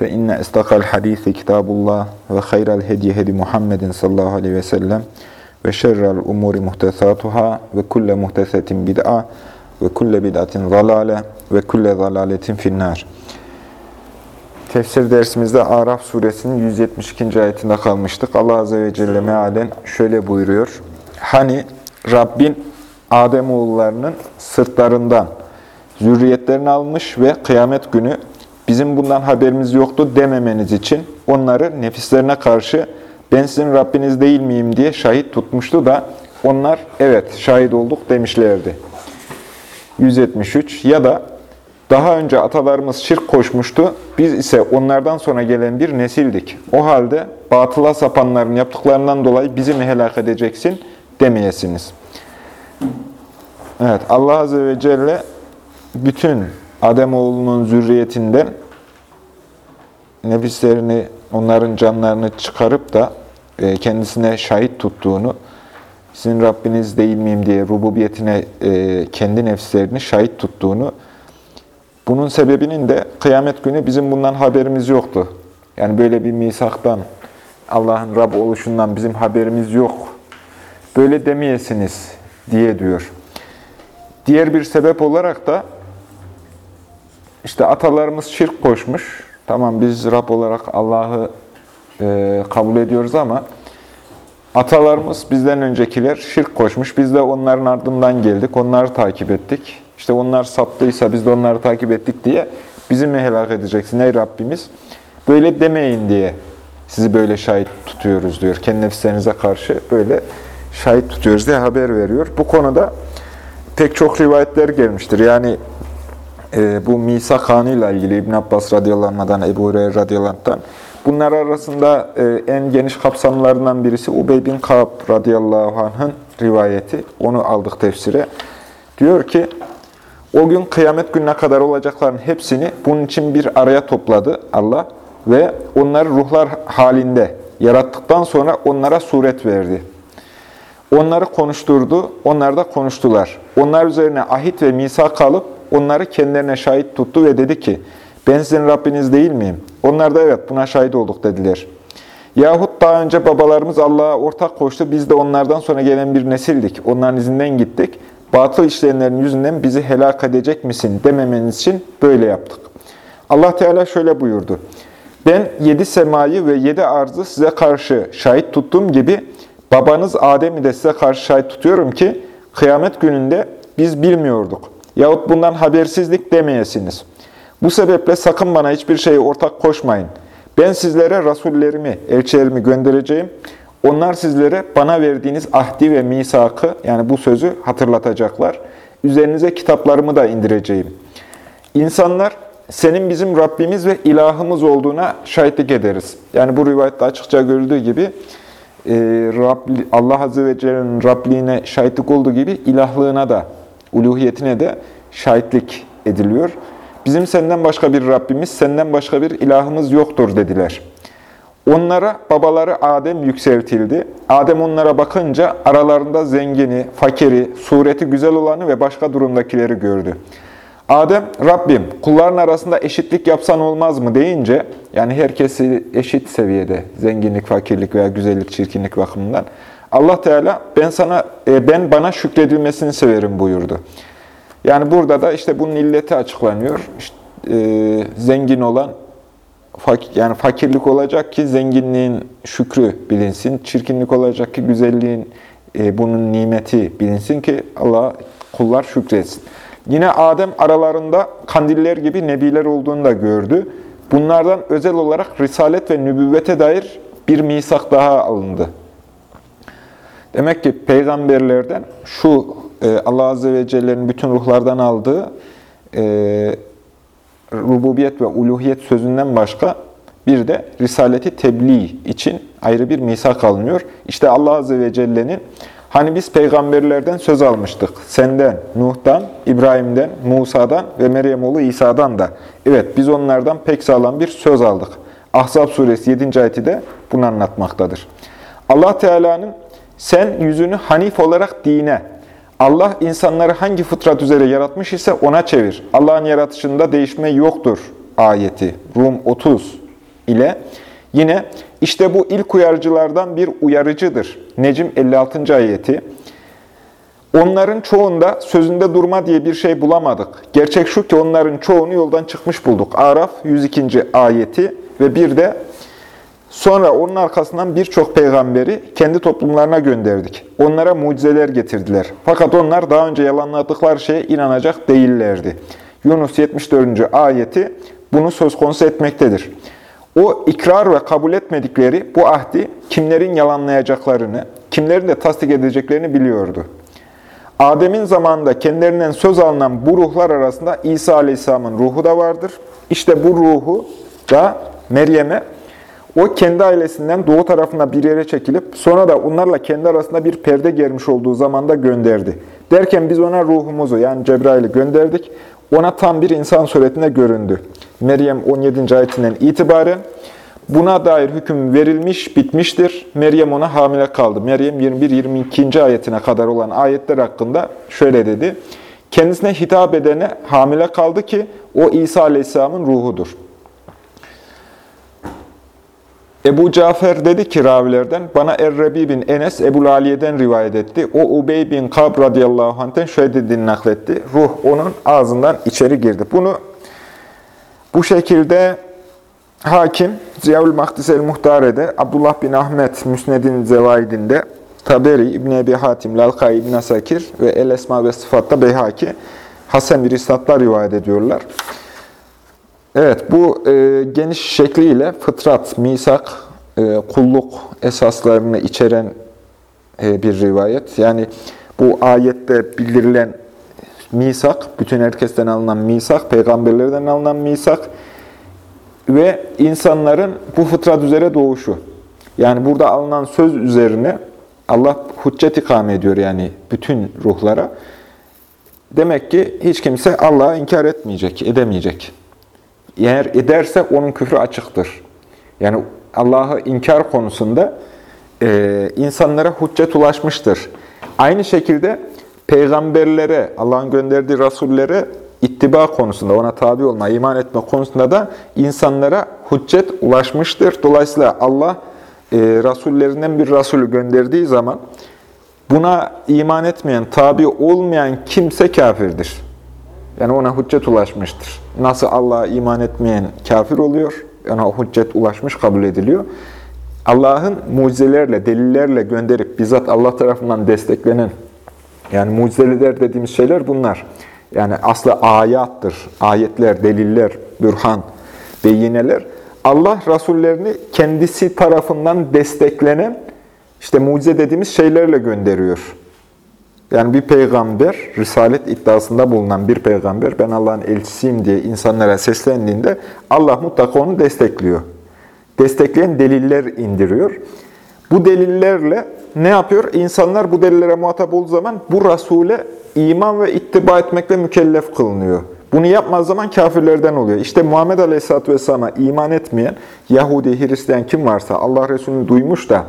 Fe inne istakal hadisi kitabullah ve hayral hediye hedi Muhammedin sallallahu aleyhi ve sellem ve şerrel umuri muhtesatuhâ ve kulle muhtesetin bid'a ve kulle bid'atin zalale ve kulle zalaletin finnâr. Tefsir dersimizde Araf suresinin 172. ayetinde kalmıştık. Allah Azze ve Celle mealen şöyle buyuruyor. Hani Rabbin Adem oğullarının sırtlarından zürriyetlerini almış ve kıyamet günü bizim bundan haberimiz yoktu dememeniz için onları nefislerine karşı ben sizin Rabbiniz değil miyim diye şahit tutmuştu da onlar evet şahit olduk demişlerdi. 173 ya da daha önce atalarımız şirk koşmuştu, biz ise onlardan sonra gelen bir nesildik. O halde batıla sapanların yaptıklarından dolayı bizi mi helak edeceksin demeyesiniz. Evet, Allah Azze ve Celle bütün Ademoğlunun zürriyetinden nefislerini, onların canlarını çıkarıp da e, kendisine şahit tuttuğunu, sizin Rabbiniz değil miyim diye rububiyetine e, kendi nefislerini şahit tuttuğunu, bunun sebebinin de kıyamet günü bizim bundan haberimiz yoktu. Yani böyle bir misaktan, Allah'ın Rab oluşundan bizim haberimiz yok. Böyle demeyesiniz diye diyor. Diğer bir sebep olarak da işte atalarımız şirk koşmuş. Tamam biz Rab olarak Allah'ı e, kabul ediyoruz ama atalarımız bizden öncekiler şirk koşmuş. Biz de onların ardından geldik. Onları takip ettik. İşte onlar saptıysa biz de onları takip ettik diye bizi mi helak edeceksin ey Rabbimiz? Böyle demeyin diye sizi böyle şahit tutuyoruz diyor. Kendi nefislerinize karşı böyle şahit tutuyoruz diye haber veriyor. Bu konuda pek çok rivayetler gelmiştir. Yani e, bu misak ile ilgili İbn Abbas radıyallahu Ebu Hureyre radıyallahu. Bunlar arasında e, en geniş kapsamlarından birisi Ubey bin Ka'b radıyallahu anh'ın rivayeti. Onu aldık tefsire. Diyor ki, o gün kıyamet gününe kadar olacakların hepsini bunun için bir araya topladı Allah ve onları ruhlar halinde yarattıktan sonra onlara suret verdi. Onları konuşturdu, onlar da konuştular. Onlar üzerine ahit ve misak alıp onları kendilerine şahit tuttu ve dedi ki, ben sizin Rabbiniz değil miyim? Onlar da evet buna şahit olduk dediler. Yahut daha önce babalarımız Allah'a ortak koştu, biz de onlardan sonra gelen bir nesildik. Onların izinden gittik. Batıl işleyenlerin yüzünden bizi helak edecek misin dememeniz için böyle yaptık. Allah Teala şöyle buyurdu. Ben yedi semayı ve yedi arzı size karşı şahit tuttuğum gibi babanız Adem'i de size karşı şahit tutuyorum ki kıyamet gününde biz bilmiyorduk. Yahut bundan habersizlik demeyesiniz. Bu sebeple sakın bana hiçbir şeyi ortak koşmayın. Ben sizlere rasullerimi, elçilerimi göndereceğim. Onlar sizlere bana verdiğiniz ahdi ve misakı, yani bu sözü hatırlatacaklar. Üzerinize kitaplarımı da indireceğim. İnsanlar, senin bizim Rabbimiz ve ilahımız olduğuna şahitlik ederiz. Yani bu rivayette açıkça görüldüğü gibi, Allah Azze ve Celle'nin Rabliğine şahitlik olduğu gibi ilahlığına da, uluhiyetine de şahitlik ediliyor. Bizim senden başka bir Rabbimiz, senden başka bir ilahımız yoktur dediler. Onlara babaları Adem yükseltildi. Adem onlara bakınca aralarında zengini, fakiri, sureti güzel olanı ve başka durumdakileri gördü. Adem, Rabbim kulların arasında eşitlik yapsan olmaz mı deyince, yani herkesi eşit seviyede, zenginlik, fakirlik veya güzellik, çirkinlik bakımından, Allah Teala ben sana e, ben bana şükredilmesini severim buyurdu. Yani burada da işte bunun illeti açıklanıyor. İşte, e, zengin olan fakir, yani fakirlik olacak ki zenginliğin şükrü bilinsin. Çirkinlik olacak ki güzelliğin e, bunun nimeti bilinsin ki Allah kullar şükretsin. Yine Adem aralarında kandiller gibi nebiler olduğunu da gördü. Bunlardan özel olarak risalet ve nübüvvete dair bir misak daha alındı. Demek ki peygamberlerden şu e, Allah Azze ve Celle'nin bütün ruhlardan aldığı e, rububiyet ve uluhiyet sözünden başka bir de risaleti tebliğ için ayrı bir misak alınıyor. İşte Allah Azze ve Celle'nin hani biz peygamberlerden söz almıştık. Senden, Nuh'tan, İbrahim'den, Musa'dan ve Meryem oğlu İsa'dan da. Evet biz onlardan pek sağlam bir söz aldık. Ahzab suresi 7. ayeti de bunu anlatmaktadır. Allah Teala'nın sen yüzünü hanif olarak dine, Allah insanları hangi fıtrat üzere yaratmış ise ona çevir. Allah'ın yaratışında değişme yoktur ayeti. Rum 30 ile yine işte bu ilk uyarıcılardan bir uyarıcıdır. Necim 56. ayeti. Onların çoğunda sözünde durma diye bir şey bulamadık. Gerçek şu ki onların çoğunu yoldan çıkmış bulduk. Araf 102. ayeti ve bir de Sonra onun arkasından birçok peygamberi kendi toplumlarına gönderdik. Onlara mucizeler getirdiler. Fakat onlar daha önce yalanladıkları şeye inanacak değillerdi. Yunus 74. ayeti bunu söz konusu etmektedir. O ikrar ve kabul etmedikleri bu ahdi kimlerin yalanlayacaklarını, kimlerin de tasdik edeceklerini biliyordu. Adem'in zamanında kendilerinden söz alınan bu ruhlar arasında İsa Aleyhisselam'ın ruhu da vardır. İşte bu ruhu da Meryem'e o kendi ailesinden doğu tarafına bir yere çekilip sonra da onlarla kendi arasında bir perde germiş olduğu zamanda gönderdi. Derken biz ona ruhumuzu yani Cebrail'i gönderdik. Ona tam bir insan suretine göründü. Meryem 17. ayetinden itibaren buna dair hüküm verilmiş, bitmiştir. Meryem ona hamile kaldı. Meryem 21-22. ayetine kadar olan ayetler hakkında şöyle dedi. Kendisine hitap edene hamile kaldı ki o İsa Aleyhisselam'ın ruhudur. Ebu Cafer dedi ki ravilerden, bana Errebi bin Enes Ebu Aliye'den rivayet etti. O Ubey bin Kab radıyallahu anh'ten şöyle dediğini nakletti. Ruh onun ağzından içeri girdi. Bunu bu şekilde hakim Ziyaül Mahdis el-Muhtare'de, Abdullah bin Ahmet Müsned'in Zevaidinde, Taberi, İbn Ebi Hatim, Lalkai, İbn Asakir ve El Esma ve Sıfat'ta Beyhaki, Hasan bir rivayet ediyorlar. Evet, bu e, geniş şekliyle fıtrat, misak, e, kulluk esaslarını içeren e, bir rivayet. Yani bu ayette bildirilen misak, bütün herkesten alınan misak, peygamberlerden alınan misak ve insanların bu fıtrat üzere doğuşu. Yani burada alınan söz üzerine Allah hüccet ikame ediyor yani bütün ruhlara. Demek ki hiç kimse Allah'ı inkar etmeyecek, edemeyecek. Eğer ederse onun küfrü açıktır. Yani Allah'ı inkar konusunda e, insanlara hüccet ulaşmıştır. Aynı şekilde peygamberlere, Allah'ın gönderdiği rasullere ittiba konusunda, ona tabi olma, iman etme konusunda da insanlara hüccet ulaşmıştır. Dolayısıyla Allah e, rasullerinden bir rasulü gönderdiği zaman buna iman etmeyen, tabi olmayan kimse kafirdir. Yani ona hüccet ulaşmıştır. Nasıl Allah'a iman etmeyen kafir oluyor, ona hüccet ulaşmış kabul ediliyor. Allah'ın mucizelerle, delillerle gönderip bizzat Allah tarafından desteklenen, yani mucizeler dediğimiz şeyler bunlar. Yani aslı ayattır, ayetler, deliller, bürhan, beyineler. Allah rasullerini kendisi tarafından desteklenen, işte mucize dediğimiz şeylerle gönderiyor. Yani bir peygamber, risalet iddiasında bulunan bir peygamber, ben Allah'ın elçisiyim diye insanlara seslendiğinde Allah mutlaka onu destekliyor. Destekleyen deliller indiriyor. Bu delillerle ne yapıyor? İnsanlar bu delillere muhatap olduğu zaman bu Resul'e iman ve ittiba etmekle mükellef kılınıyor. Bunu yapmaz zaman kafirlerden oluyor. İşte Muhammed Aleyhisselatü Vesselam'a iman etmeyen Yahudi, Hristiyan kim varsa Allah Resulü'nü duymuş da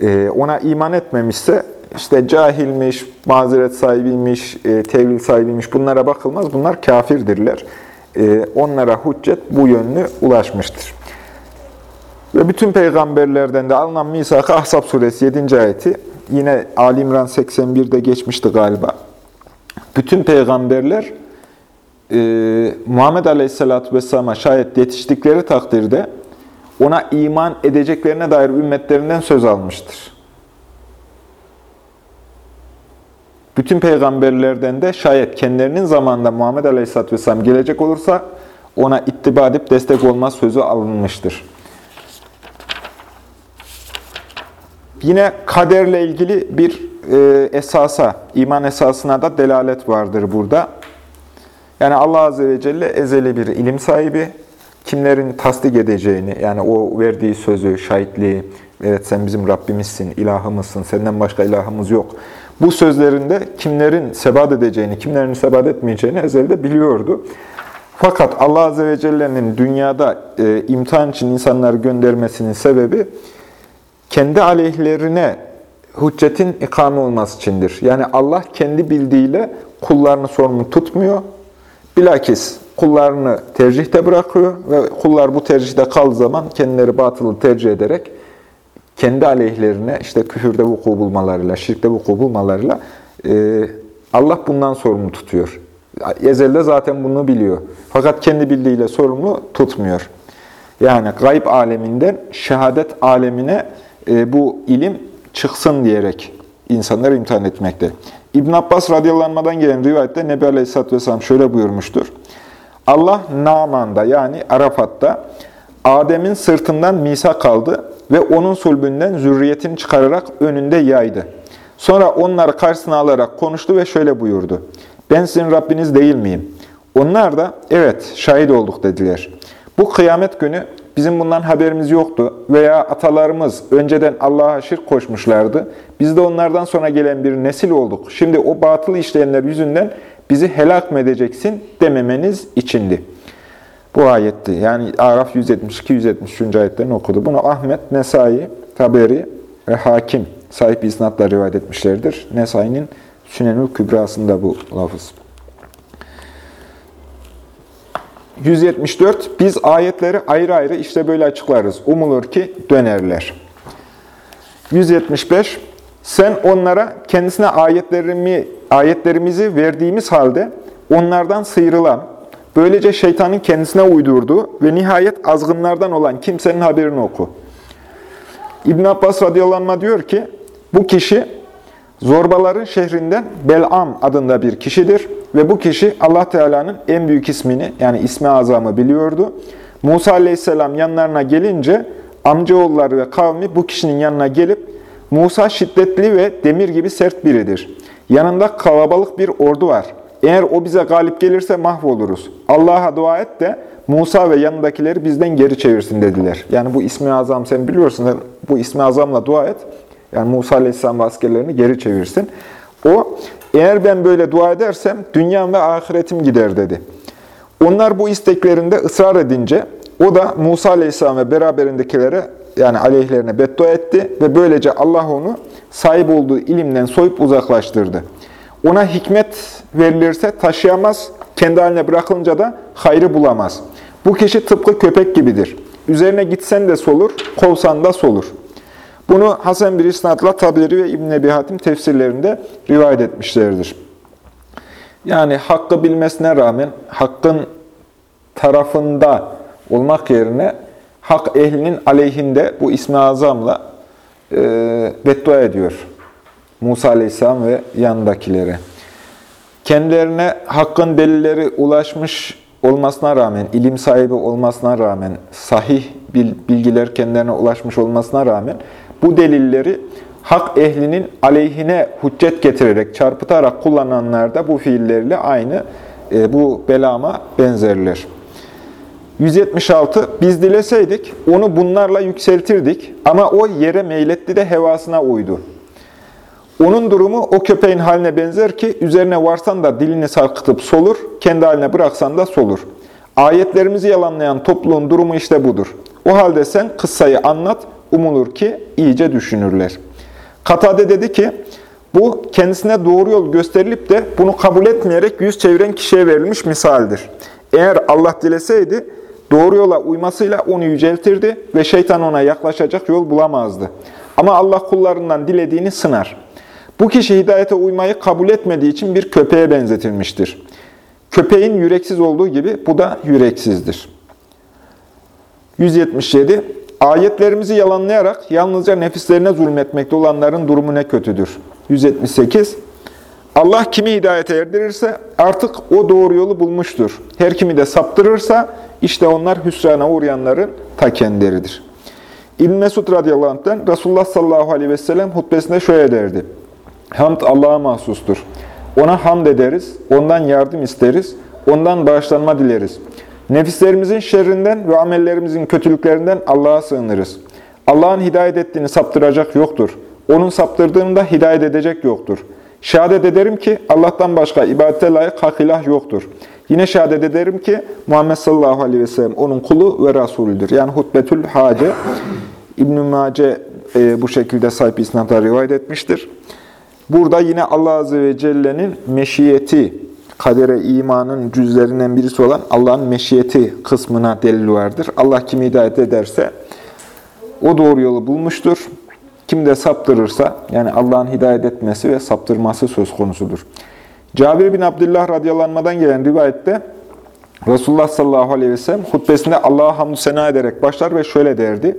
e, ona iman etmemişse işte cahilmiş, mazeret sahibiymiş, e, tevil sahibiymiş bunlara bakılmaz. Bunlar kafirdirler. E, onlara hüccet bu yönlü ulaşmıştır. Ve bütün peygamberlerden de alınan misak Ahzab suresi 7. ayeti yine Ali İmran 81'de geçmişti galiba. Bütün peygamberler e, Muhammed Aleyhisselatü Vesselam'a şayet yetiştikleri takdirde ona iman edeceklerine dair ümmetlerinden söz almıştır. Bütün peygamberlerden de şayet kendilerinin zamanında Muhammed Aleyhisselatü Vesselam gelecek olursa ona ittiba edip destek olma sözü alınmıştır. Yine kaderle ilgili bir e, esasa, iman esasına da delalet vardır burada. Yani Allah Azze ve Celle ezeli bir ilim sahibi, kimlerin tasdik edeceğini, yani o verdiği sözü, şahitliği, evet sen bizim Rabbimizsin, ilahımızsın, senden başka ilahımız yok. Bu sözlerinde kimlerin sebat edeceğini, kimlerin sebat etmeyeceğini ezelde biliyordu. Fakat Allah Azze ve Celle'nin dünyada e, imtihan için insanları göndermesinin sebebi kendi aleyhlerine hüccetin ikame olması içindir. Yani Allah kendi bildiğiyle kullarını sorumlu tutmuyor. Bilakis kullarını tercihte bırakıyor ve kullar bu tercihte kaldığı zaman kendileri batılı tercih ederek kendi aleyhlerine işte küfürde vuku bulmalarıyla, şirkte vuku bulmalarıyla e, Allah bundan sorumlu tutuyor. Ezelde zaten bunu biliyor. Fakat kendi bildiğiyle sorumlu tutmuyor. Yani gayb aleminden şehadet alemine e, bu ilim çıksın diyerek insanları imtihan etmekte. İbn Abbas radıyallahu gelen rivayette Nebi Aleyhisselatü Vesselam şöyle buyurmuştur. Allah Naman'da yani Arafat'ta Adem'in sırtından misak kaldı ve onun sulbünden zürriyetini çıkararak önünde yaydı. Sonra onları karşısına alarak konuştu ve şöyle buyurdu. Ben sizin Rabbiniz değil miyim? Onlar da evet şahit olduk dediler. Bu kıyamet günü bizim bundan haberimiz yoktu veya atalarımız önceden Allah'a şirk koşmuşlardı. Biz de onlardan sonra gelen bir nesil olduk. Şimdi o batıl işleyenler yüzünden bizi helak mı edeceksin dememeniz içindi. Bu ayetti. Yani Araf 172-173. ayetlerini okudu. Bunu Ahmet, Nesai, Taberi ve Hakim sahip isnatla rivayet etmişlerdir. Nesai'nin Sünenül Kübrası'nda bu lafız. 174. Biz ayetleri ayrı ayrı işte böyle açıklarız. Umulur ki dönerler. 175. Sen onlara kendisine ayetlerimi, ayetlerimizi verdiğimiz halde onlardan sıyrılan, böylece şeytanın kendisine uydurduğu ve nihayet azgınlardan olan kimsenin haberini oku. İbn Abbas radıyallahu diyor ki, bu kişi zorbaların şehrinden Bel'am adında bir kişidir. Ve bu kişi Allah Teala'nın en büyük ismini yani ismi azamı biliyordu. Musa aleyhisselam yanlarına gelince amcaoğulları ve kavmi bu kişinin yanına gelip Musa şiddetli ve demir gibi sert biridir. Yanında kalabalık bir ordu var. Eğer o bize galip gelirse mahvoluruz. Allah'a dua et de Musa ve yanındakileri bizden geri çevirsin dediler. Yani bu ismi azam sen biliyorsun. Bu ismi azamla dua et. Yani Musa aleyhisselam askerlerini geri çevirsin. O eğer ben böyle dua edersem dünyam ve ahiretim gider dedi. Onlar bu isteklerinde ısrar edince o da Musa Aleyhisselam ve beraberindekilere yani aleyhlerine beddua etti ve böylece Allah onu sahip olduğu ilimden soyup uzaklaştırdı. Ona hikmet verilirse taşıyamaz, kendi haline bırakılınca da hayrı bulamaz. Bu kişi tıpkı köpek gibidir. Üzerine gitsen de solur, kovsan da solur. Bunu Hasan bir isnatla Taberi ve İbn Ebi Hatim tefsirlerinde rivayet etmişlerdir. Yani hakkı bilmesine rağmen hakkın tarafında olmak yerine hak ehlinin aleyhinde bu ismi azamla e, beddua ediyor. Musa aleyhisselam ve yanındakilere. Kendilerine hakkın delilleri ulaşmış olmasına rağmen, ilim sahibi olmasına rağmen, sahih bilgiler kendilerine ulaşmış olmasına rağmen bu delilleri hak ehlinin aleyhine hüccet getirerek, çarpıtarak kullananlar da bu fiilleriyle aynı e, bu belama benzerler. 176. Biz dileseydik onu bunlarla yükseltirdik ama o yere meyletti de hevasına uydu. Onun durumu o köpeğin haline benzer ki üzerine varsan da dilini sarkıtıp solur, kendi haline bıraksan da solur. Ayetlerimizi yalanlayan topluluğun durumu işte budur. O halde sen kıssayı anlat, umulur ki iyice düşünürler. Katade dedi ki, bu kendisine doğru yol gösterilip de bunu kabul etmeyerek yüz çeviren kişiye verilmiş misaldir. Eğer Allah dileseydi, doğru yola uymasıyla onu yüceltirdi ve şeytan ona yaklaşacak yol bulamazdı. Ama Allah kullarından dilediğini sınar. Bu kişi hidayete uymayı kabul etmediği için bir köpeğe benzetilmiştir. Köpeğin yüreksiz olduğu gibi bu da yüreksizdir. 177. Ayetlerimizi yalanlayarak yalnızca nefislerine zulmetmekte olanların durumu ne kötüdür. 178. Allah kimi hidayete erdirirse artık o doğru yolu bulmuştur. Her kimi de saptırırsa işte onlar hüsrana uğrayanların ta kendileridir. İbn Mesud radıyallahu anh'ten Resulullah sallallahu aleyhi ve sellem hutbesinde şöyle derdi. Hamd Allah'a mahsustur. Ona hamd ederiz, ondan yardım isteriz, ondan bağışlanma dileriz. Nefislerimizin şerrinden ve amellerimizin kötülüklerinden Allah'a sığınırız. Allah'ın hidayet ettiğini saptıracak yoktur. Onun saptırdığını da hidayet edecek yoktur. Şehadet ederim ki Allah'tan başka ibadete layık hak ilah yoktur. Yine şehadet ederim ki Muhammed sallallahu aleyhi ve sellem onun kulu ve Resulüdür. Yani hutbetül hace İbn-i Mace e, bu şekilde sahip isnatla rivayet etmiştir. Burada yine Allah Azze ve Celle'nin meşiyeti, kadere imanın cüzlerinden birisi olan Allah'ın meşiyeti kısmına delil vardır. Allah kimi hidayet ederse o doğru yolu bulmuştur. Kim de saptırırsa, yani Allah'ın hidayet etmesi ve saptırması söz konusudur. Cabir bin Abdullah radyalanmadan gelen rivayette Resulullah sallallahu aleyhi ve sellem hutbesinde Allah'a hamdü sena ederek başlar ve şöyle derdi.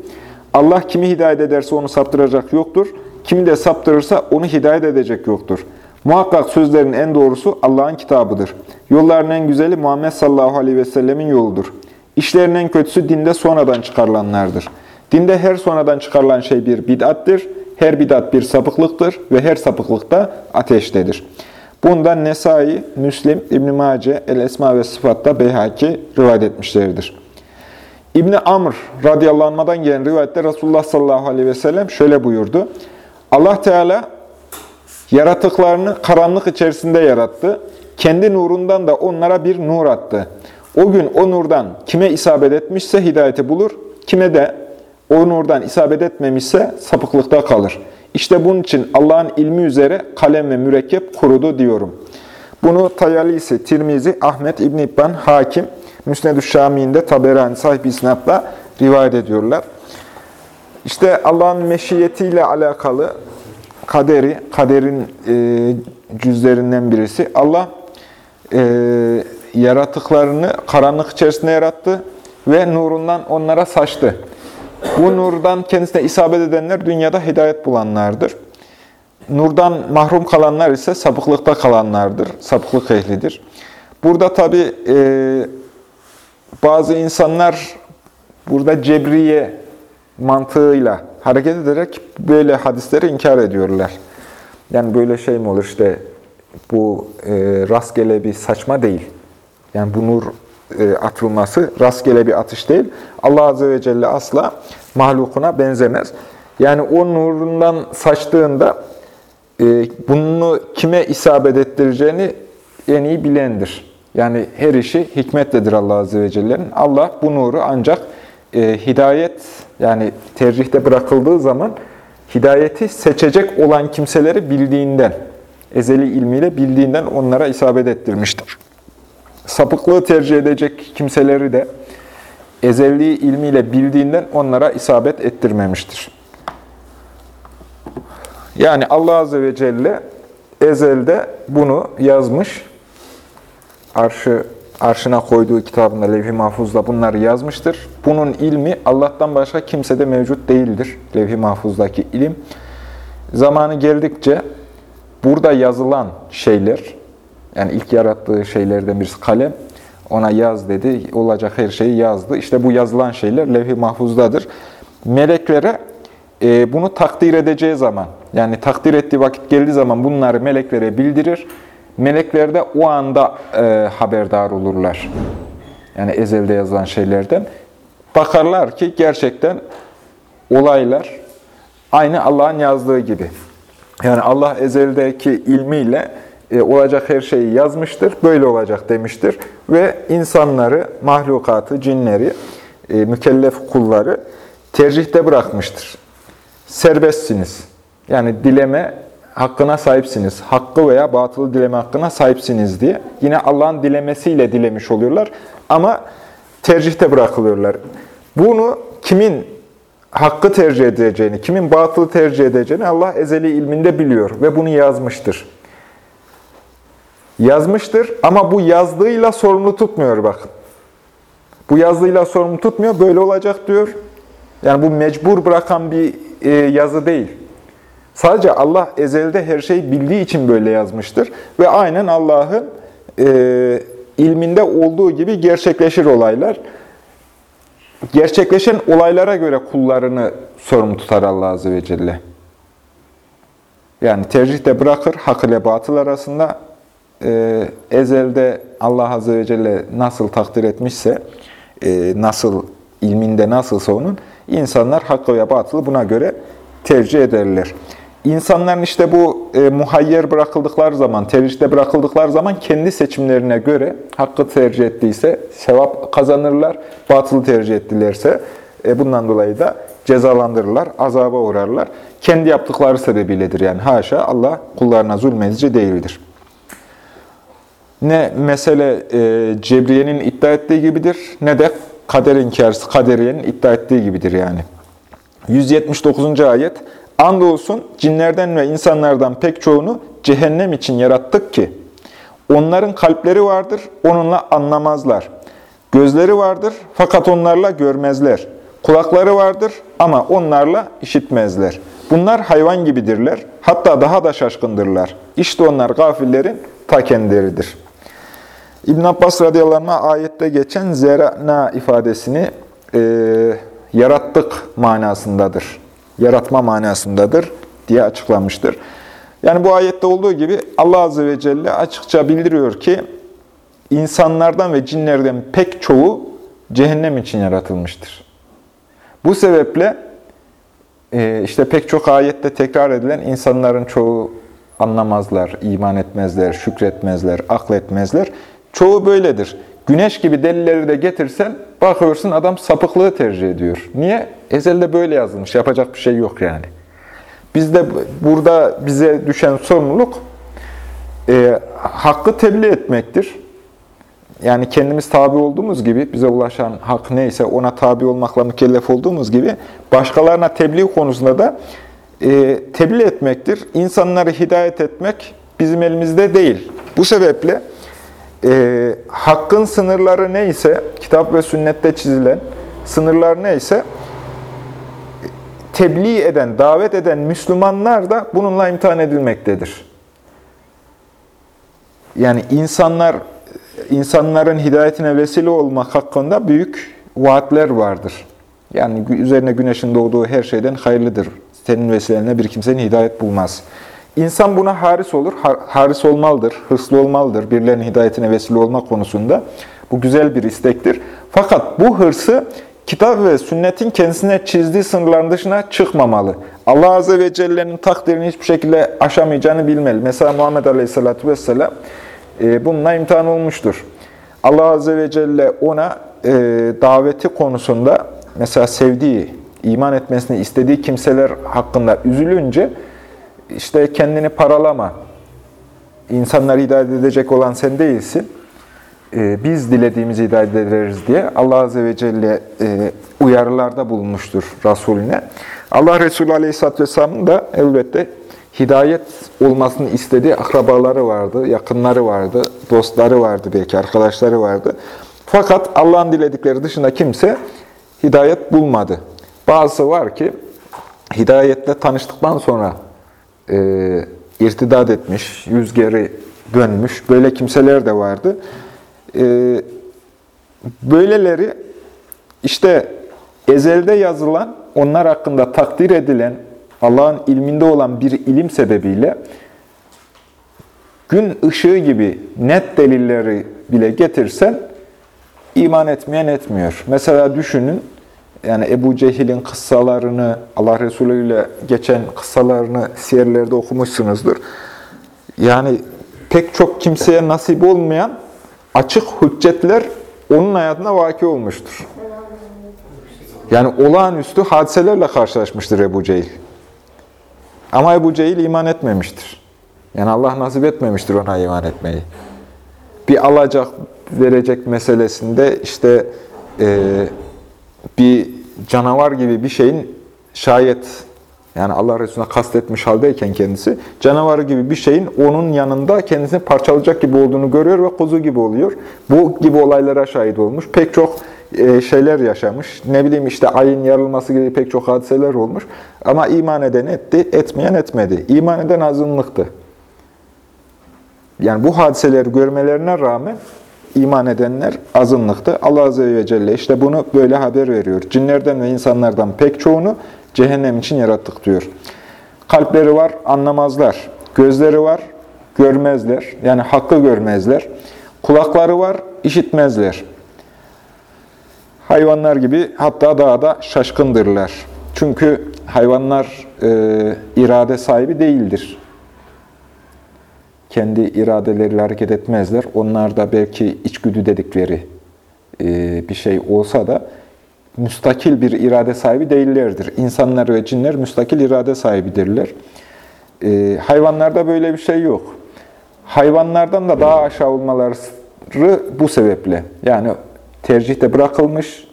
Allah kimi hidayet ederse onu saptıracak yoktur. Kimi de saptırırsa onu hidayet edecek yoktur. Muhakkak sözlerin en doğrusu Allah'ın kitabıdır. Yolların en güzeli Muhammed sallallahu aleyhi ve sellemin yoludur. İşlerin en kötüsü dinde sonradan çıkarılanlardır. Dinde her sonradan çıkarılan şey bir bid'attir. Her bid'at bir sapıklıktır ve her sapıklık da ateştedir. Bundan Nesai, Müslim, İbn-i Mace, El-Esma ve Sıfat'ta Beyhaki rivayet etmişlerdir. İbni Amr radıyallahu anh'dan gelen rivayette Resulullah sallallahu aleyhi ve sellem şöyle buyurdu. Allah Teala yaratıklarını karanlık içerisinde yarattı. Kendi nurundan da onlara bir nur attı. O gün o nurdan kime isabet etmişse hidayeti bulur, kime de o nurdan isabet etmemişse sapıklıkta kalır. İşte bunun için Allah'ın ilmi üzere kalem ve mürekkep kurudu diyorum. Bunu Tayalisi, Tirmizi, Ahmet İbn İbban, Hakim, Müsned-ü Şami'inde Taberani sahibi isnatla rivayet ediyorlar. İşte Allah'ın meşiyetiyle alakalı kaderi, kaderin e, cüzlerinden birisi. Allah e, yaratıklarını karanlık içerisinde yarattı ve nurundan onlara saçtı. Bu nurdan kendisine isabet edenler dünyada hidayet bulanlardır. Nurdan mahrum kalanlar ise sapıklıkta kalanlardır, sapıklık ehlidir. Burada tabi e, bazı insanlar burada cebriye mantığıyla hareket ederek böyle hadisleri inkar ediyorlar. Yani böyle şey mi olur işte bu e, rastgele bir saçma değil. Yani bu nur e, atılması rastgele bir atış değil. Allah Azze ve Celle asla mahlukuna benzemez. Yani o nurundan saçtığında e, bunu kime isabet ettireceğini en iyi bilendir. Yani her işi hikmetledir Allah Azze ve Celle'nin. Allah bu nuru ancak e, hidayet yani tercihte bırakıldığı zaman hidayeti seçecek olan kimseleri bildiğinden, ezeli ilmiyle bildiğinden onlara isabet ettirmiştir. Sapıklığı tercih edecek kimseleri de ezeli ilmiyle bildiğinden onlara isabet ettirmemiştir. Yani Allah Azze ve Celle ezelde bunu yazmış, arşı arşına koyduğu kitabında Levh-i Mahfuz'da bunları yazmıştır. Bunun ilmi Allah'tan başka kimsede mevcut değildir. Levh-i Mahfuz'daki ilim. Zamanı geldikçe burada yazılan şeyler, yani ilk yarattığı şeylerden birisi kalem, ona yaz dedi, olacak her şeyi yazdı. İşte bu yazılan şeyler Levh-i Mahfuz'dadır. Meleklere e, bunu takdir edeceği zaman, yani takdir ettiği vakit geldiği zaman bunları meleklere bildirir. Melekler de o anda e, haberdar olurlar. Yani ezelde yazılan şeylerden. Bakarlar ki gerçekten olaylar aynı Allah'ın yazdığı gibi. Yani Allah ezeldeki ilmiyle e, olacak her şeyi yazmıştır, böyle olacak demiştir. Ve insanları, mahlukatı, cinleri, e, mükellef kulları tercihte bırakmıştır. Serbestsiniz. Yani dileme hakkına sahipsiniz. Hakkı veya batılı dileme hakkına sahipsiniz diye. Yine Allah'ın dilemesiyle dilemiş oluyorlar. Ama tercihte bırakılıyorlar. Bunu kimin hakkı tercih edeceğini, kimin batılı tercih edeceğini Allah ezeli ilminde biliyor ve bunu yazmıştır. Yazmıştır ama bu yazdığıyla sorumlu tutmuyor bakın. Bu yazdığıyla sorumlu tutmuyor, böyle olacak diyor. Yani bu mecbur bırakan bir e, yazı değil. Sadece Allah ezelde her şeyi bildiği için böyle yazmıştır. Ve aynen Allah'ın e, ilminde olduğu gibi gerçekleşir olaylar. Gerçekleşen olaylara göre kullarını sorumlu tutar Allah Azze ve Celle. Yani tercihte bırakır, hak ile batıl arasında e, ezelde Allah Azze ve Celle nasıl takdir etmişse, e, nasıl ilminde nasılsa onun, insanlar hakkı ve batılı buna göre tercih ederler. İnsanların işte bu e, muhayyer bırakıldıkları zaman, tercihte bırakıldıkları zaman kendi seçimlerine göre hakkı tercih ettiyse sevap kazanırlar, batılı tercih ettilerse e, bundan dolayı da cezalandırırlar, azaba uğrarlar. Kendi yaptıkları sebebiyledir yani. Haşa Allah kullarına zulmedici değildir. Ne mesele e, Cebriye'nin iddia ettiği gibidir ne de kader inkarcısı Kaderiye'nin iddia ettiği gibidir yani. 179. ayet Andolsun cinlerden ve insanlardan pek çoğunu cehennem için yarattık ki onların kalpleri vardır, onunla anlamazlar. Gözleri vardır fakat onlarla görmezler. Kulakları vardır ama onlarla işitmezler. Bunlar hayvan gibidirler, hatta daha da şaşkındırlar. İşte onlar gafillerin ta kendileridir. İbn Abbas radıyallahu ayette geçen zera'na ifadesini e, yarattık manasındadır. Yaratma manasındadır diye açıklamıştır. Yani bu ayette olduğu gibi Allah azze ve celle açıkça bildiriyor ki insanlardan ve cinlerden pek çoğu cehennem için yaratılmıştır. Bu sebeple e, işte pek çok ayette tekrar edilen insanların çoğu anlamazlar, iman etmezler, şükretmezler, akletmezler. Çoğu böyledir. Güneş gibi delilleri de getirsen bakıyorsun adam sapıklığı tercih ediyor. Niye? Ezelde böyle yazılmış. Yapacak bir şey yok yani. Bizde burada bize düşen sorumluluk e, hakkı tebliğ etmektir. Yani kendimiz tabi olduğumuz gibi, bize ulaşan hak neyse ona tabi olmakla mükellef olduğumuz gibi, başkalarına tebliğ konusunda da e, tebliğ etmektir. İnsanları hidayet etmek bizim elimizde değil. Bu sebeple e, hakkın sınırları neyse, kitap ve sünnette çizilen sınırlar neyse, tebliğ eden, davet eden Müslümanlar da bununla imtihan edilmektedir. Yani insanlar, insanların hidayetine vesile olmak hakkında büyük vaatler vardır. Yani üzerine güneşin doğduğu her şeyden hayırlıdır. Senin vesilenle bir kimsenin hidayet bulmaz. İnsan buna haris olur, haris olmalıdır, hırslı olmalıdır birilerinin hidayetine vesile olmak konusunda. Bu güzel bir istektir. Fakat bu hırsı kitap ve sünnetin kendisine çizdiği sınırların dışına çıkmamalı. Allah Azze ve Celle'nin takdirini hiçbir şekilde aşamayacağını bilmeli. Mesela Muhammed Aleyhisselatü Vesselam e, bununla imtihan olmuştur. Allah Azze ve Celle ona e, daveti konusunda mesela sevdiği, iman etmesini istediği kimseler hakkında üzülünce işte kendini paralama, insanları hidayet edecek olan sen değilsin, e, biz dilediğimizi hidayet ederiz diye Allah Azze ve Celle e, uyarılarda bulunmuştur Resulüne. Allah Resulü Aleyhisselatü Vesselam'ın da elbette hidayet olmasını istediği akrabaları vardı, yakınları vardı, dostları vardı belki, arkadaşları vardı. Fakat Allah'ın diledikleri dışında kimse hidayet bulmadı. Bazısı var ki hidayetle tanıştıktan sonra e, irtidat etmiş, yüz geri dönmüş. Böyle kimseler de vardı. E, böyleleri işte ezelde yazılan, onlar hakkında takdir edilen, Allah'ın ilminde olan bir ilim sebebiyle gün ışığı gibi net delilleri bile getirsen iman etmeyen etmiyor. Mesela düşünün, yani Ebu Cehil'in kıssalarını, Allah Resulü ile geçen kıssalarını siyerlerde okumuşsunuzdur. Yani pek çok kimseye nasip olmayan açık hüccetler onun hayatına vaki olmuştur. Yani olağanüstü hadiselerle karşılaşmıştır Ebu Cehil. Ama Ebu Cehil iman etmemiştir. Yani Allah nasip etmemiştir ona iman etmeyi. Bir alacak, verecek meselesinde işte e, bir canavar gibi bir şeyin şayet yani Allah Resulüne kastetmiş haldeyken kendisi canavarı gibi bir şeyin onun yanında kendisini parçalayacak gibi olduğunu görüyor ve kuzu gibi oluyor. Bu gibi olaylara şahit olmuş. Pek çok e, şeyler yaşamış. Ne bileyim işte ayın yarılması gibi pek çok hadiseler olmuş. Ama iman eden etti, etmeyen etmedi. İman eden azınlıktı. Yani bu hadiseleri görmelerine rağmen iman edenler azınlıktı. Allah Azze ve Celle işte bunu böyle haber veriyor. Cinlerden ve insanlardan pek çoğunu cehennem için yarattık diyor. Kalpleri var, anlamazlar. Gözleri var, görmezler. Yani hakkı görmezler. Kulakları var, işitmezler. Hayvanlar gibi hatta daha da şaşkındırlar. Çünkü hayvanlar e, irade sahibi değildir. Kendi iradeleriyle hareket etmezler. Onlar da belki içgüdü dedikleri e, bir şey olsa da müstakil bir irade sahibi değillerdir. İnsanlar ve cinler müstakil irade sahibidirler. E, hayvanlarda böyle bir şey yok. Hayvanlardan da daha aşağı olmaları bu sebeple. Yani tercihte bırakılmış,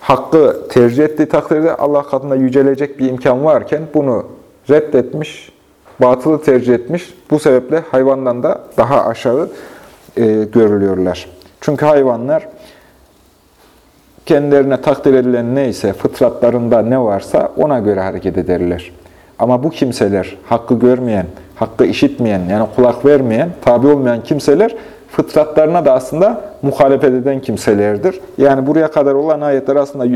hakkı tercih ettiği takdirde Allah katında yücelecek bir imkan varken bunu reddetmiş, batılı tercih etmiş. Bu sebeple hayvandan da daha aşağı e, görülüyorlar. Çünkü hayvanlar kendilerine takdir edilen neyse, fıtratlarında ne varsa ona göre hareket ederler. Ama bu kimseler, hakkı görmeyen, hakkı işitmeyen, yani kulak vermeyen, tabi olmayan kimseler fıtratlarına da aslında muhalefet eden kimselerdir. Yani buraya kadar olan ayetler aslında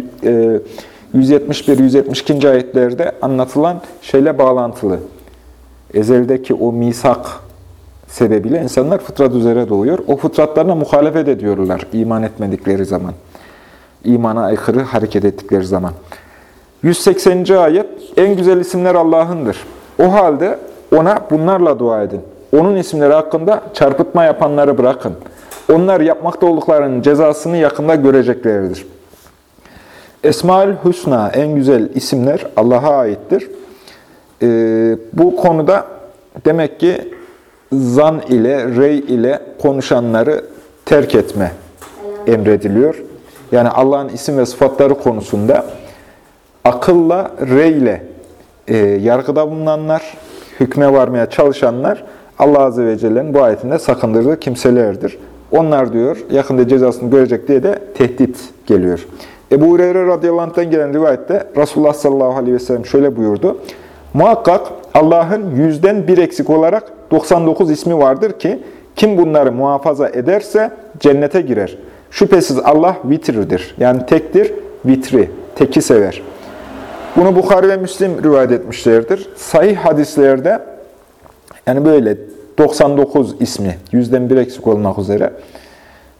171-172. E, ayetlerde anlatılan şeyle bağlantılı. Ezeldeki o misak sebebiyle insanlar fıtrat üzere doğuyor. O fıtratlarına muhalefet ediyorlar iman etmedikleri zaman. İmana aykırı hareket ettikleri zaman. 180. ayet, en güzel isimler Allah'ındır. O halde ona bunlarla dua edin. Onun isimleri hakkında çarpıtma yapanları bırakın. Onlar yapmakta olduklarının cezasını yakında göreceklerdir. Esmaül Hüsna, en güzel isimler Allah'a aittir. Ee, bu konuda demek ki zan ile, rey ile konuşanları terk etme emrediliyor. Yani Allah'ın isim ve sıfatları konusunda akılla, rey ile e, yargıda bulunanlar, hükme varmaya çalışanlar Allah Azze ve Celle'nin bu ayetinde sakındırdığı kimselerdir. Onlar diyor yakında cezasını görecek diye de tehdit geliyor. Ebu Hureyre radıyallahu anh'tan gelen rivayette Resulullah sallallahu aleyhi ve sellem şöyle buyurdu. Muhakkak Allah'ın yüzden bir eksik olarak 99 ismi vardır ki kim bunları muhafaza ederse cennete girer. Şüphesiz Allah vitridir. Yani tektir, vitri, teki sever. Bunu Bukhari ve Müslim rivayet etmişlerdir. Sahih hadislerde yani böyle 99 ismi, yüzden bir eksik olmak üzere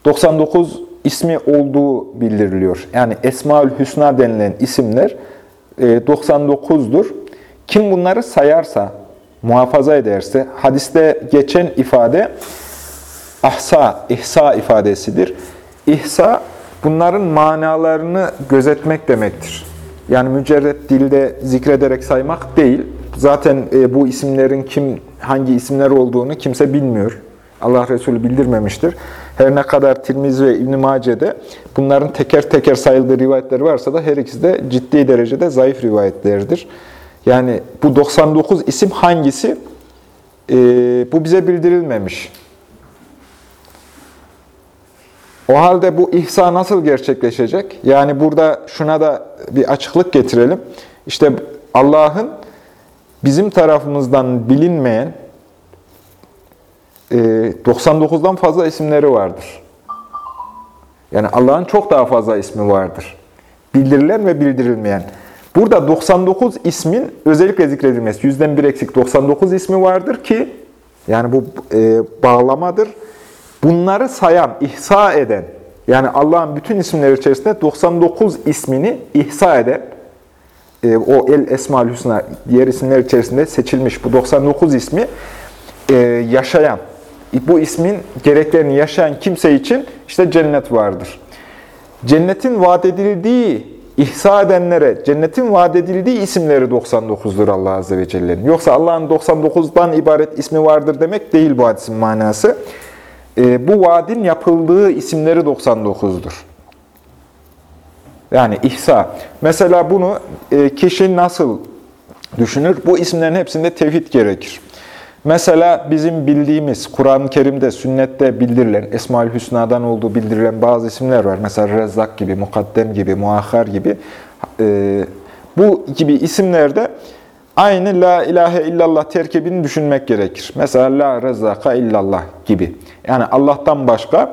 99 ismi olduğu bildiriliyor. Yani Esmaül Hüsna denilen isimler 99'dur. Kim bunları sayarsa, muhafaza ederse, hadiste geçen ifade ahsa, ihsa ifadesidir. İhsa, bunların manalarını gözetmek demektir. Yani mücerret dilde zikrederek saymak değil. Zaten e, bu isimlerin kim hangi isimler olduğunu kimse bilmiyor. Allah Resulü bildirmemiştir. Her ne kadar Tirmizi ve İbn-i Mace'de bunların teker teker sayıldığı rivayetler varsa da her ikisi de ciddi derecede zayıf rivayetlerdir. Yani bu 99 isim hangisi? Ee, bu bize bildirilmemiş. O halde bu ihsa nasıl gerçekleşecek? Yani burada şuna da bir açıklık getirelim. İşte Allah'ın bizim tarafımızdan bilinmeyen 99'dan e, fazla isimleri vardır. Yani Allah'ın çok daha fazla ismi vardır. Bildirilen ve bildirilmeyen. Burada 99 ismin özellikle zikredilmesi. Yüzden bir eksik 99 ismi vardır ki, yani bu e, bağlamadır. Bunları sayan, ihsa eden, yani Allah'ın bütün isimleri içerisinde 99 ismini ihsa eden, e, o El Esma-ül Hüsna diğer isimler içerisinde seçilmiş bu 99 ismi e, yaşayan, bu ismin gereklerini yaşayan kimse için işte cennet vardır. Cennetin vaat edildiği, ihsa edenlere cennetin vaat edildiği isimleri 99'dur Allah Azze ve Celle'nin. Yoksa Allah'ın 99'dan ibaret ismi vardır demek değil bu hadisin manası. E, bu vaadin yapıldığı isimleri 99'dur. Yani ihsa. Mesela bunu e, kişi nasıl düşünür? Bu isimlerin hepsinde tevhid gerekir. Mesela bizim bildiğimiz Kur'an-ı Kerim'de, sünnette bildirilen, Esma-ül Hüsna'dan olduğu bildirilen bazı isimler var. Mesela Rezzak gibi, Mukaddem gibi, Muahhar gibi. E, bu gibi isimlerde aynı La ilahe illallah terkibini düşünmek gerekir. Mesela La Rezzaka illallah gibi. Yani Allah'tan başka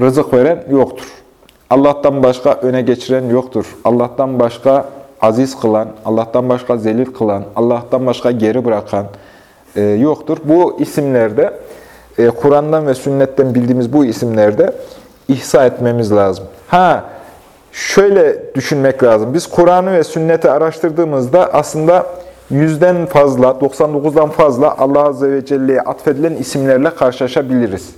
rızık veren yoktur. Allah'tan başka öne geçiren yoktur. Allah'tan başka aziz kılan, Allah'tan başka zelil kılan, Allah'tan başka geri bırakan, e, yoktur. Bu isimlerde, e, Kur'an'dan ve sünnetten bildiğimiz bu isimlerde ihsa etmemiz lazım. Ha, şöyle düşünmek lazım. Biz Kur'an'ı ve sünneti araştırdığımızda aslında yüzden fazla, 99'dan fazla Allah Azze ve Celle'ye atfedilen isimlerle karşılaşabiliriz.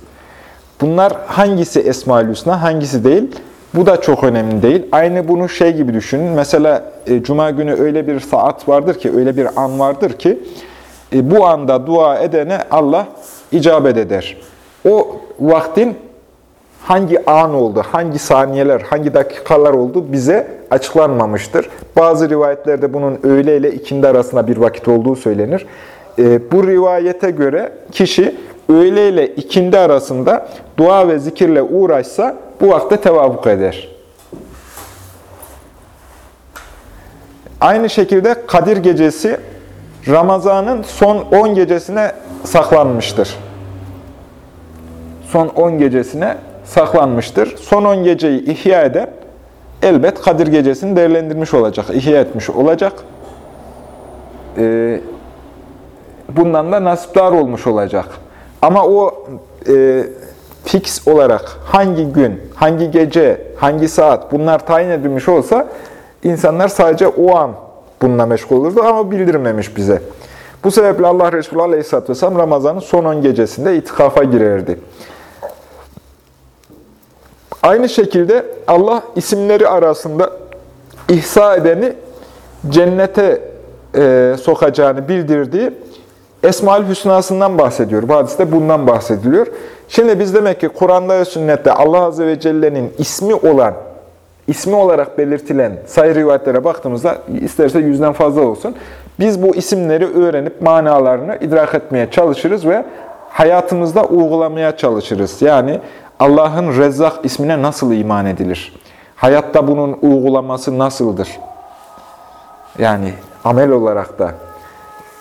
Bunlar hangisi Esma-ül Hüsna, hangisi değil? Bu da çok önemli değil. Aynı bunu şey gibi düşünün. Mesela e, Cuma günü öyle bir saat vardır ki, öyle bir an vardır ki, e, bu anda dua edene Allah icabet eder. O vaktin hangi an oldu, hangi saniyeler, hangi dakikalar oldu bize açıklanmamıştır. Bazı rivayetlerde bunun öğle ile ikindi arasında bir vakit olduğu söylenir. E, bu rivayete göre kişi öğle ile ikindi arasında dua ve zikirle uğraşsa bu vakte tevafuk eder. Aynı şekilde Kadir Gecesi Ramazan'ın son 10 gecesine saklanmıştır. Son 10 gecesine saklanmıştır. Son 10 geceyi ihya eden elbet Kadir Gecesi'ni değerlendirmiş olacak, ihya etmiş olacak. Ee, bundan da nasipdar olmuş olacak. Ama o e, fix olarak hangi gün, hangi gece, hangi saat bunlar tayin edilmiş olsa insanlar sadece o an bununla meşgul olurdu ama bildirmemiş bize. Bu sebeple Allah Resulü Aleyhisselatü Vesselam Ramazan'ın son 10 gecesinde itikafa girerdi. Aynı şekilde Allah isimleri arasında ihsa edeni cennete e, sokacağını bildirdiği Esma-ül Hüsna'sından bahsediyor. Bu hadiste bundan bahsediliyor. Şimdi biz demek ki Kur'an'da ve sünnette Allah Azze ve Celle'nin ismi olan, ismi olarak belirtilen sayı rivayetlere baktığımızda isterse yüzden fazla olsun. Biz bu isimleri öğrenip manalarını idrak etmeye çalışırız ve hayatımızda uygulamaya çalışırız. Yani Allah'ın Rezzak ismine nasıl iman edilir? Hayatta bunun uygulaması nasıldır? Yani amel olarak da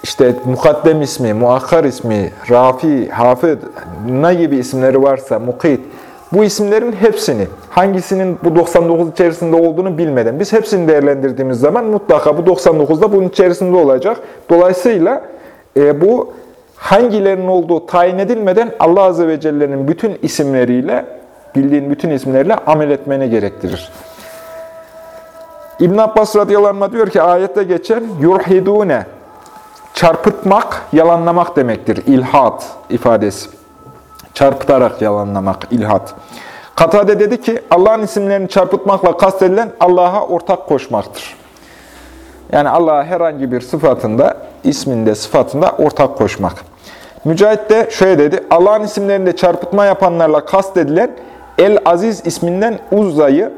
işte mukaddem ismi, muakkar ismi, rafi, hafid, ne gibi isimleri varsa, mukit, bu isimlerin hepsini, hangisinin bu 99 içerisinde olduğunu bilmeden, biz hepsini değerlendirdiğimiz zaman mutlaka bu 99'da bunun içerisinde olacak. Dolayısıyla e, bu hangilerinin olduğu tayin edilmeden Allah Azze ve Celle'nin bütün isimleriyle, bildiğin bütün isimlerle amel etmeni gerektirir. İbn Abbas radıyallahu diyor ki ayette geçen yurhidune çarpıtmak, yalanlamak demektir. İlhat ifadesi. Çarpıtarak yalanlamak, ilhat. Katade dedi ki Allah'ın isimlerini çarpıtmakla kastedilen Allah'a ortak koşmaktır. Yani Allah'a herhangi bir sıfatında, isminde, sıfatında ortak koşmak. Mücahit de şöyle dedi, Allah'ın isimlerinde çarpıtma yapanlarla kastedilen El-Aziz isminden Uzza'yı,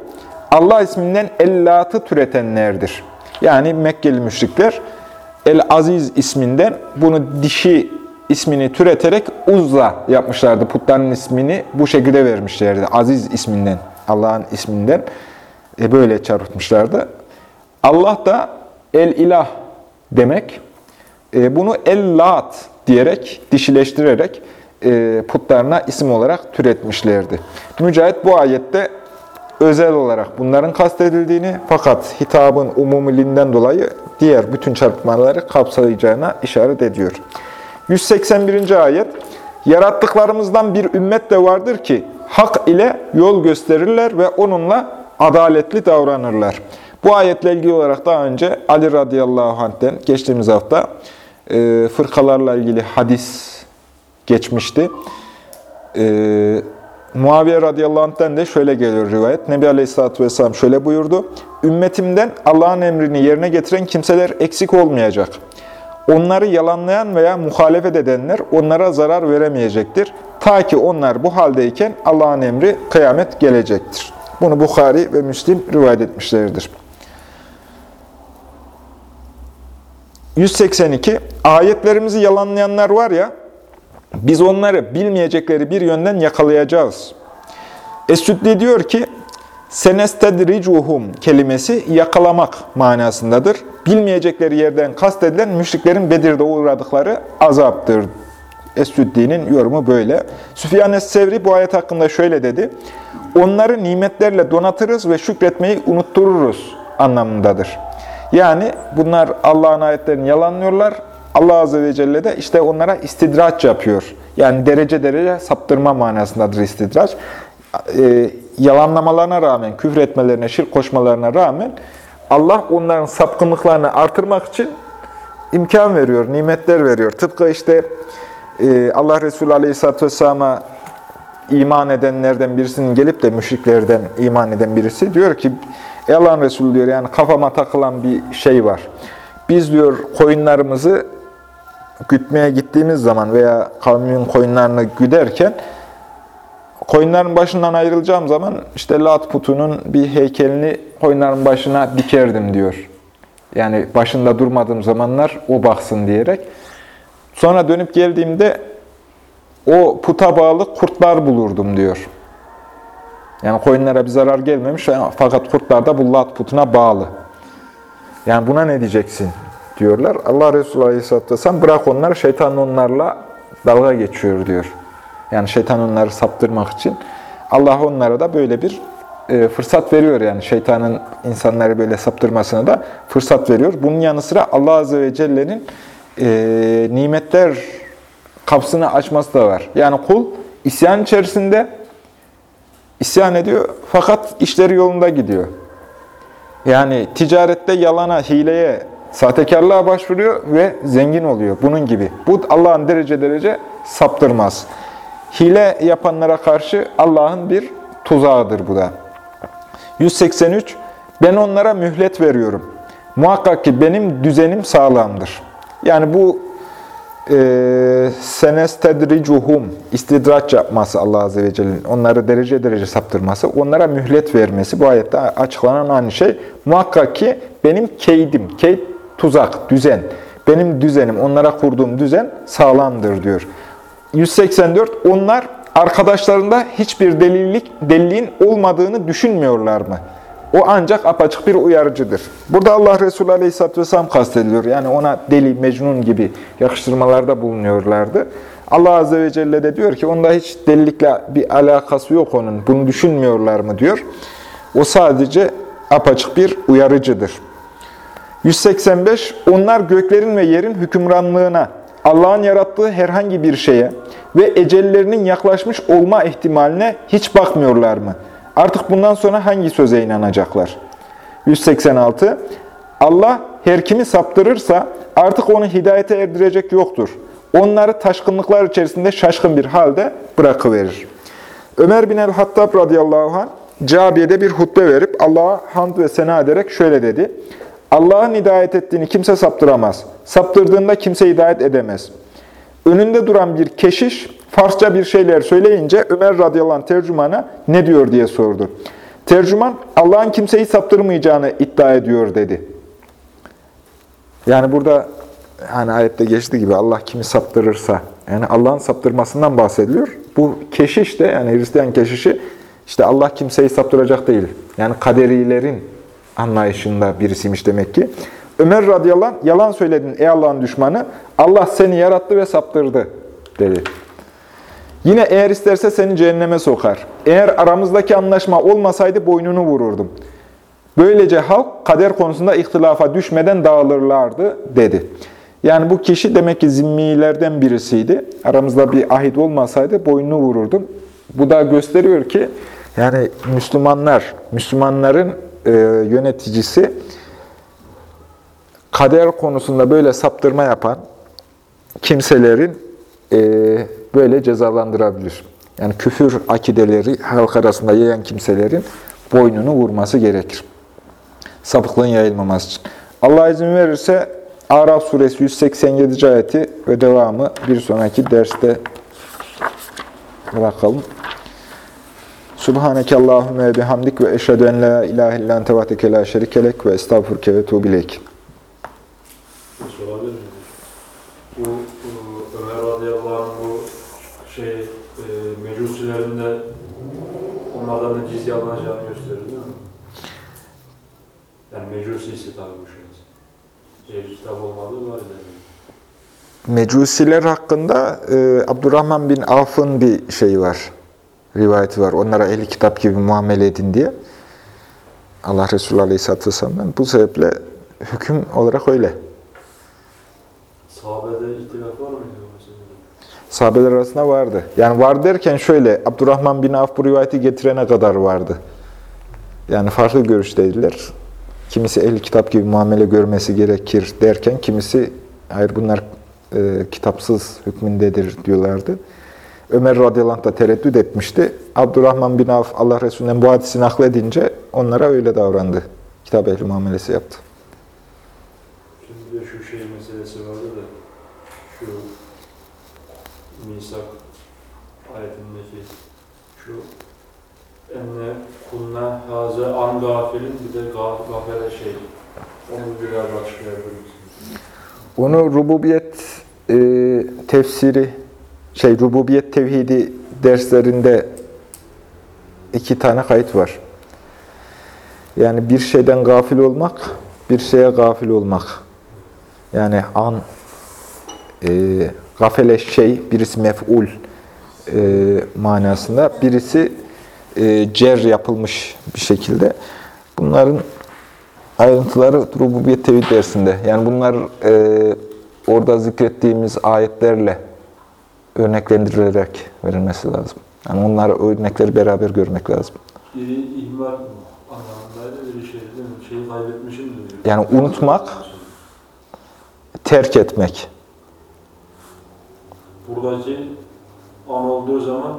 Allah isminden El-Lat'ı türetenlerdir. Yani Mekkeli müşrikler El-Aziz isminden bunu dişi ismini türeterek Uzza yapmışlardı. Putların ismini bu şekilde vermişlerdi. Aziz isminden, Allah'ın isminden e, böyle çarpıtmışlardı. Allah da El-İlah demek. E, bunu El-Lat diyerek, dişileştirerek e, putlarına isim olarak türetmişlerdi. Mücahit bu ayette özel olarak bunların kastedildiğini fakat hitabın umumiliğinden dolayı diğer bütün çarpmaları kapsayacağına işaret ediyor. 181. ayet Yarattıklarımızdan bir ümmet de vardır ki hak ile yol gösterirler ve onunla adaletli davranırlar. Bu ayetle ilgili olarak daha önce Ali radıyallahu anh'ten geçtiğimiz hafta e, fırkalarla ilgili hadis geçmişti. E, Muaviye radıyallahu anh'ten de şöyle geliyor rivayet. Nebi aleyhissalatü vesselam şöyle buyurdu. Ümmetimden Allah'ın emrini yerine getiren kimseler eksik olmayacak. Onları yalanlayan veya muhalefet edenler onlara zarar veremeyecektir. Ta ki onlar bu haldeyken Allah'ın emri kıyamet gelecektir. Bunu Bukhari ve Müslim rivayet etmişlerdir. 182. Ayetlerimizi yalanlayanlar var ya, biz onları bilmeyecekleri bir yönden yakalayacağız. Es-Süddi diyor ki, senestedricuhum kelimesi yakalamak manasındadır. Bilmeyecekleri yerden kastedilen müşriklerin Bedir'de uğradıkları azaptır. Es-Süddi'nin yorumu böyle. Süfyan Es-Sevri bu ayet hakkında şöyle dedi. Onları nimetlerle donatırız ve şükretmeyi unuttururuz anlamındadır. Yani bunlar Allah'ın ayetlerini yalanlıyorlar Allah Azze ve Celle de işte onlara istidraç yapıyor. Yani derece derece saptırma manasındadır istidraç. E, yalanlamalarına rağmen, küfür etmelerine, şirk koşmalarına rağmen Allah onların sapkınlıklarını artırmak için imkan veriyor, nimetler veriyor. Tıpkı işte e, Allah Resulü Aleyhisselatü Vesselam'a iman edenlerden birisinin gelip de müşriklerden iman eden birisi diyor ki Ey Allah'ın Resulü diyor yani kafama takılan bir şey var. Biz diyor koyunlarımızı gütmeye gittiğimiz zaman veya kavmin koyunlarını güderken koyunların başından ayrılacağım zaman işte Lat putunun bir heykelini koyunların başına dikerdim diyor. Yani başında durmadığım zamanlar o baksın diyerek. Sonra dönüp geldiğimde o puta bağlı kurtlar bulurdum diyor. Yani koyunlara bir zarar gelmemiş fakat kurtlar da bu lat putuna bağlı. Yani buna ne diyeceksin diyorlar. Allah Resulü Aleyhisselatü Vesselam bırak onları şeytan onlarla dalga geçiyor diyor. Yani şeytan onları saptırmak için. Allah onlara da böyle bir e, fırsat veriyor yani şeytanın insanları böyle saptırmasına da fırsat veriyor. Bunun yanı sıra Allah Azze ve Celle'nin e, nimetler kapısını açması da var. Yani kul isyan içerisinde isyan ediyor fakat işleri yolunda gidiyor. Yani ticarette yalana, hileye, sahtekarlığa başvuruyor ve zengin oluyor. Bunun gibi. Bu Allah'ın derece derece saptırmaz. Hile yapanlara karşı Allah'ın bir tuzağıdır bu da. 183. Ben onlara mühlet veriyorum. Muhakkak ki benim düzenim sağlamdır. Yani bu e, senestedricuhum istidraç yapması Allah Azze ve Celle'nin onları derece derece saptırması, onlara mühlet vermesi bu ayette açıklanan aynı şey. Muhakkak ki benim keydim, keyd tuzak, düzen, benim düzenim, onlara kurduğum düzen sağlamdır diyor. 184. Onlar arkadaşlarında hiçbir delillik, deliliğin olmadığını düşünmüyorlar mı? O ancak apaçık bir uyarıcıdır. Burada Allah Resulü Aleyhisselatü Vesselam kastediliyor. Yani ona deli, mecnun gibi yakıştırmalarda bulunuyorlardı. Allah Azze ve Celle de diyor ki onda hiç delilikle bir alakası yok onun. Bunu düşünmüyorlar mı diyor. O sadece apaçık bir uyarıcıdır. 185. Onlar göklerin ve yerin hükümranlığına, Allah'ın yarattığı herhangi bir şeye ve ecellerinin yaklaşmış olma ihtimaline hiç bakmıyorlar mı? Artık bundan sonra hangi söze inanacaklar? 186. Allah her kimi saptırırsa artık onu hidayete erdirecek yoktur. Onları taşkınlıklar içerisinde şaşkın bir halde bırakıverir. Ömer bin el-Hattab radıyallahu anh Cabiye'de bir hutbe verip Allah'a hamd ve sena ederek şöyle dedi. Allah'ın hidayet ettiğini kimse saptıramaz. Saptırdığında kimse hidayet edemez. Önünde duran bir keşiş Farsça bir şeyler söyleyince Ömer radıyallahu anh tercümana ne diyor diye sordu. Tercüman Allah'ın kimseyi saptırmayacağını iddia ediyor dedi. Yani burada hani ayette geçtiği gibi Allah kimi saptırırsa yani Allah'ın saptırmasından bahsediliyor. Bu keşiş de yani Hristiyan keşişi işte Allah kimseyi saptıracak değil. Yani kaderilerin anlayışında birisiymiş demek ki. Ömer radıyallahu anh, yalan söyledin ey Allah'ın düşmanı. Allah seni yarattı ve saptırdı dedi. Yine eğer isterse seni cehenneme sokar. Eğer aramızdaki anlaşma olmasaydı boynunu vururdum. Böylece halk kader konusunda ihtilafa düşmeden dağılırlardı dedi. Yani bu kişi demek ki zimmilerden birisiydi. Aramızda bir ahit olmasaydı boynunu vururdum. Bu da gösteriyor ki yani Müslümanlar, Müslümanların e, yöneticisi kader konusunda böyle saptırma yapan kimselerin e, böyle cezalandırabilir. Yani küfür akideleri halk arasında yayan kimselerin boynunu vurması gerekir. Sapıklığın yayılmaması için. Allah izin verirse Araf suresi 187. ayeti ve devamı bir sonraki derste bırakalım. Subhaneke Allahümme bihamdik ve eşhedü en la ilahe illan tevateke la şerikelek ve estağfurke ve tuğbilek. Bu, Ömer radıyallahu anh bu şey e, mecusilerinde onlardan da cizye alınacağını gösteriyor değil mi? Yani mecusi ise tabi bu şey. Ehli kitap olmadığı var. Mecusiler hakkında e, Abdurrahman bin Avf'ın bir şeyi var, rivayeti var. Onlara ehli kitap gibi muamele edin diye. Allah Resulü Aleyhisselatü Vesselam'dan. Bu sebeple hüküm olarak öyle. Sahabede ihtilaf var mıydı? Sahabeler arasında vardı. Yani var derken şöyle, Abdurrahman bin Avf bu rivayeti getirene kadar vardı. Yani farklı görüşteydiler. Kimisi ehli kitap gibi muamele görmesi gerekir derken, kimisi hayır bunlar e, kitapsız hükmündedir diyorlardı. Ömer radıyallahu anh da tereddüt etmişti. Abdurrahman bin Avf Allah Resulü'nden bu hadisi nakledince onlara öyle davrandı. Kitap ehli muamelesi yaptı. Şimdi de şu şey meselesi vardı da şu misak ayetindeki şu enne kunna haze an gafilin bir de gaf, gafele şey. Onu biraz açıklayabilir? Onu rububiyet e, tefsiri, şey rububiyet tevhidi derslerinde iki tane kayıt var. Yani bir şeyden gafil olmak, bir şeye gafil olmak. Yani an, e, gafele şey, birisi mef'ul e, manasında, birisi e, cer yapılmış bir şekilde. Bunların ayrıntıları rububiyet tevhid dersinde. Yani bunlar e, orada zikrettiğimiz ayetlerle örneklendirilerek verilmesi lazım. Yani onları örnekleri beraber görmek lazım. Biri ihmal anlamındaydı, biri şey değil mi? Şeyi kaybetmişim diyor. Yani unutmak. Terk etmek. Buradaki an olduğu zaman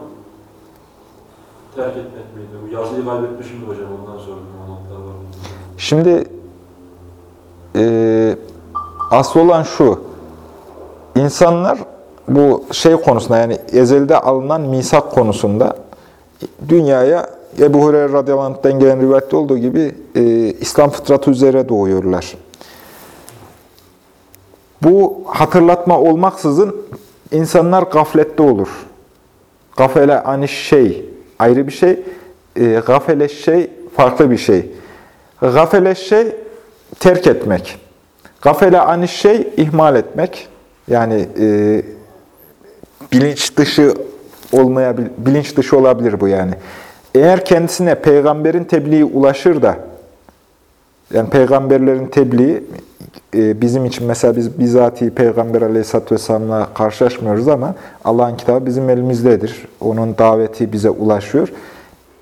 terk etmek miydi? Bu yazıyı kaybetmişim de hocam ondan sonra anahtar var. Şimdi e, asıl olan şu. İnsanlar bu şey konusunda yani ezelde alınan misak konusunda dünyaya Ebu Hureyre radıyallahu anh'tan gelen rivayette olduğu gibi e, İslam fıtratı üzere doğuyorlar. Bu hatırlatma olmaksızın insanlar gaflette olur. Gafele aniş şey ayrı bir şey, e, gafele şey farklı bir şey. Gafele şey terk etmek. Gafele aniş şey ihmal etmek. Yani e, bilinç dışı olmayabilir, bilinç dışı olabilir bu yani. Eğer kendisine peygamberin tebliği ulaşır da yani peygamberlerin tebliği e, bizim için mesela biz bizatihi Peygamber Aleyhisselatü Vesselam'la karşılaşmıyoruz ama Allah'ın kitabı bizim elimizdedir. Onun daveti bize ulaşıyor.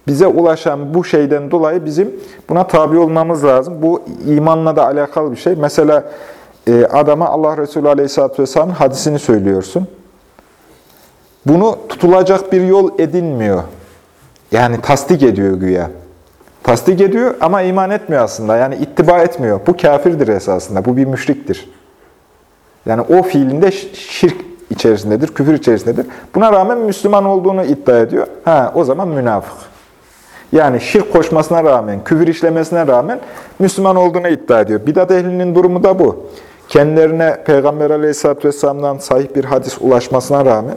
Bize ulaşan bu şeyden dolayı bizim buna tabi olmamız lazım. Bu imanla da alakalı bir şey. Mesela e, adama Allah Resulü Aleyhisselatü Vesselam'ın hadisini söylüyorsun. Bunu tutulacak bir yol edinmiyor. Yani tasdik ediyor güya. Tasdik ediyor ama iman etmiyor aslında. Yani ittiba etmiyor. Bu kafirdir esasında. Bu bir müşriktir. Yani o fiilinde şirk içerisindedir, küfür içerisindedir. Buna rağmen Müslüman olduğunu iddia ediyor. Ha, o zaman münafık. Yani şirk koşmasına rağmen, küfür işlemesine rağmen Müslüman olduğunu iddia ediyor. Bidat ehlinin durumu da bu. Kendilerine Peygamber Aleyhisselatü Vesselam'dan sahih bir hadis ulaşmasına rağmen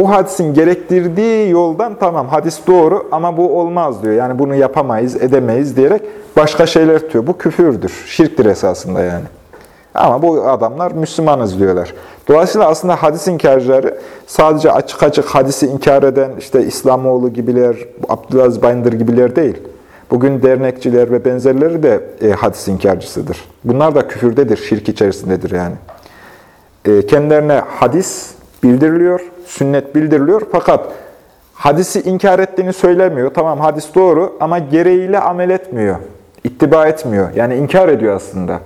o hadisin gerektirdiği yoldan tamam hadis doğru ama bu olmaz diyor. Yani bunu yapamayız, edemeyiz diyerek başka şeyler tutuyor. Bu küfürdür, şirktir esasında yani. Ama bu adamlar Müslümanız diyorlar. Dolayısıyla aslında hadis inkarcıları sadece açık açık hadisi inkar eden işte İslamoğlu gibiler, Abdülaziz Bayındır gibiler değil. Bugün dernekçiler ve benzerleri de e, hadis inkarcısıdır. Bunlar da küfürdedir, şirk içerisindedir yani. E, kendilerine hadis bildiriliyor, sünnet bildiriliyor fakat hadisi inkar ettiğini söylemiyor. Tamam hadis doğru ama gereğiyle amel etmiyor, ittiba etmiyor. Yani inkar ediyor aslında.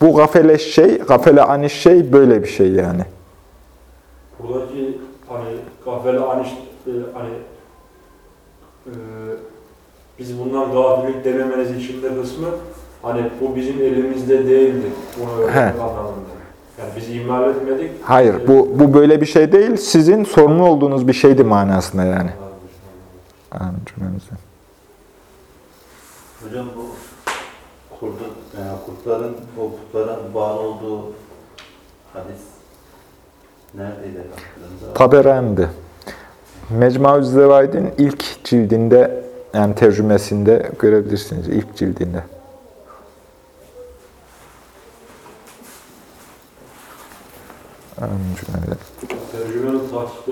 Bu gafele şey, gafele aniş şey böyle bir şey yani. Buradaki hani gafele aniş e, hani e, biz bundan gafillik dememeniz için de kısmı hani bu bizim elimizde değildi. Bunu anlamında. Yani biz ihmal etmedik. Hayır, bu, bu böyle bir şey değil. Sizin sorumlu olduğunuz bir şeydi manasında yani. Amin cümlemizden. Hocam bu kurdu, yani kurtların o putlara bağlı olduğu hadis neredeydi aklınızda? Taberani'de. Mecmuaü Zevaid'in ilk cildinde, yani tercümesinde görebilirsiniz. ilk cildinde. Amin cümlemizden. Tercümenin tahkikleri